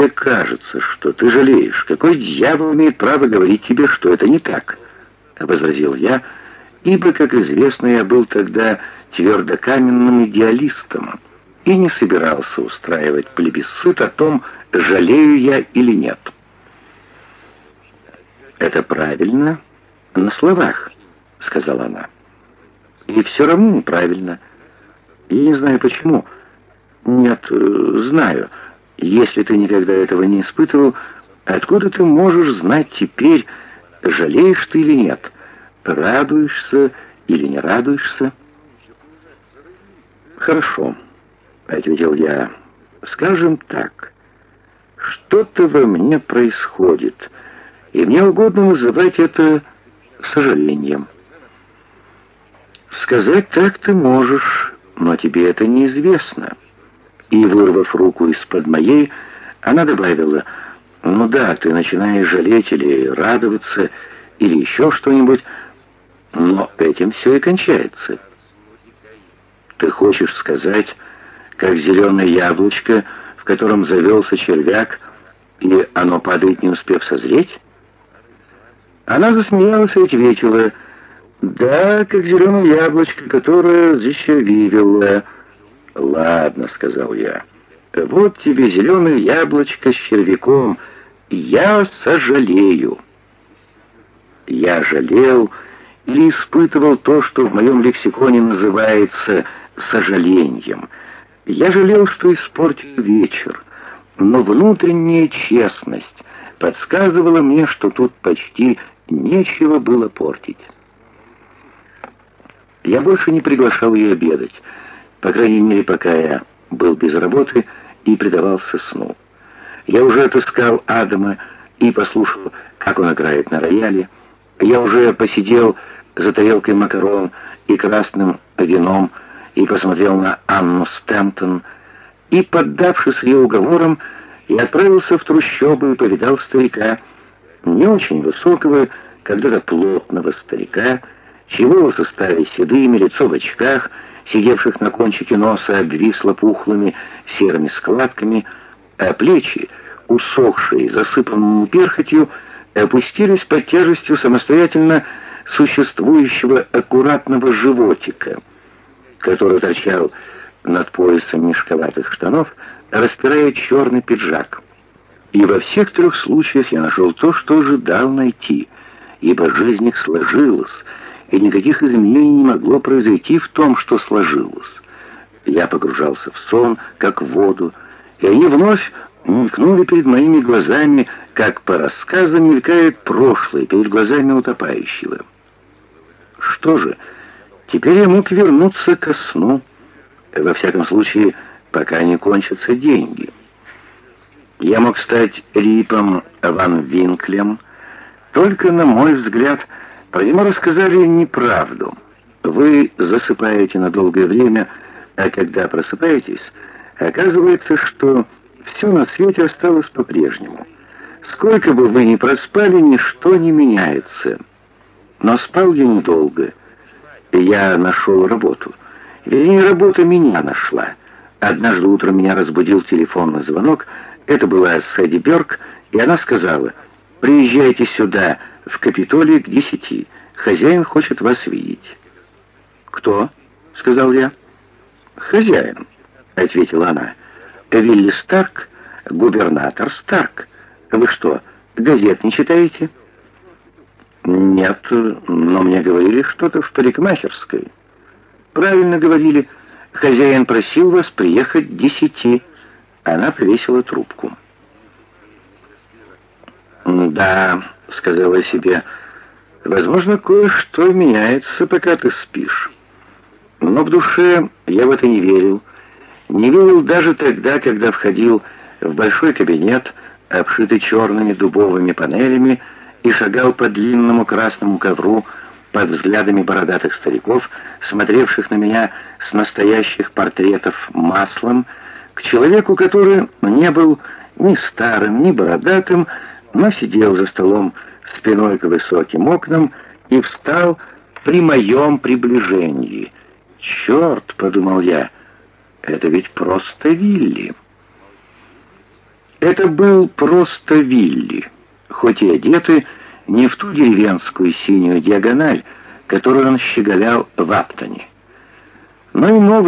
Тебе кажется, что ты жалеешь. Какой дьявол имеет право говорить тебе, что это не так? Возразил я, ибо, как известно, я был тогда твердокаменным идеалистом и не собирался устраивать плебисцит о том, жалею я или нет. «Это правильно на словах», — сказала она. «И все равно неправильно. Я не знаю почему. Нет, э, знаю. Если ты никогда этого не испытывал, откуда ты можешь знать теперь, жалеешь ты или нет, радуешься или не радуешься?» «Хорошо», — ответил я. «Скажем так, что-то во мне происходит» и мне угодно называть это сожалением. Сказать так ты можешь, но тебе это неизвестно. И, вырвав руку из-под моей, она добавила, «Ну да, ты начинаешь жалеть или радоваться, или еще что-нибудь, но этим все и кончается. Ты хочешь сказать, как зеленое яблочко, в котором завелся червяк, и оно падает, не успев созреть?» Она засмеялась и ответила, «Да, как зеленое яблочко, которое защервивело». «Ладно», — сказал я, «вот тебе зеленое яблочко с червяком. Я сожалею». Я жалел или испытывал то, что в моем лексиконе называется сожалением. Я жалел, что испортил вечер, но внутренняя честность подсказывала мне, что тут почти Нечего было портить. Я больше не приглашал ее обедать, по крайней мере, пока я был без работы и предавался сну. Я уже отыскал Адама и послушал, как он играет на рояле. Я уже посидел за тарелкой макарон и красным вином и посмотрел на Анну Стэнтон, и, поддавшись ее уговорам, я отправился в трущобы и повидал старика, не очень высокого, когда-то плотного старика, чего волосы стали седыми, лицо в очках, сидевших на кончике носа, обвисло пухлыми серыми складками, а плечи, усохшие, засыпанные перхотью, опустились под тяжестью самостоятельно существующего аккуратного животика, который торчал над поясом мешковатых штанов, распирая черный пиджак. И во всех трех случаях я нашел то, что ожидал найти, ибо жизнь их сложилась, и никаких изменений не могло произойти в том, что сложилось. Я погружался в сон, как в воду, и они вновь мелькнули перед моими глазами, как по рассказам мелькает прошлое перед глазами утопающего. Что же, теперь я мог вернуться ко сну, во всяком случае, пока не кончатся деньги». Я мог стать Рипом Ван Винклем, только, на мой взгляд, про него рассказали неправду. Вы засыпаете на долгое время, а когда просыпаетесь, оказывается, что все на свете осталось по-прежнему. Сколько бы вы ни проспали, ничто не меняется. Но спал я недолго, я нашел работу. Вернее, работа меня нашла. Однажды утром меня разбудил телефонный звонок, это была Сэдди Бёрк, и она сказала, «Приезжайте сюда, в Капитолий, к десяти. Хозяин хочет вас видеть». «Кто?» — сказал я. «Хозяин», — ответила она. «Вилли Старк, губернатор Старк. Вы что, газет не читаете?» «Нет, но мне говорили что-то в парикмахерской». «Правильно говорили. Хозяин просил вас приехать к десяти». Она повесила трубку. «Да», — сказала себе, — «возможно, кое-что меняется, пока ты спишь». Но в душе я в это не верил. Не верил даже тогда, когда входил в большой кабинет, обшитый черными дубовыми панелями, и шагал по длинному красному ковру под взглядами бородатых стариков, смотревших на меня с настоящих портретов маслом, к человеку, который не был ни старым, ни бородатым, но сидел за столом спиной к высоким окнам и встал при моем приближении. «Черт!» — подумал я, — «это ведь просто Вилли». Это был просто Вилли, хоть и одетый не в ту деревенскую синюю диагональ, которую он щеголял в Аптоне. Но и новый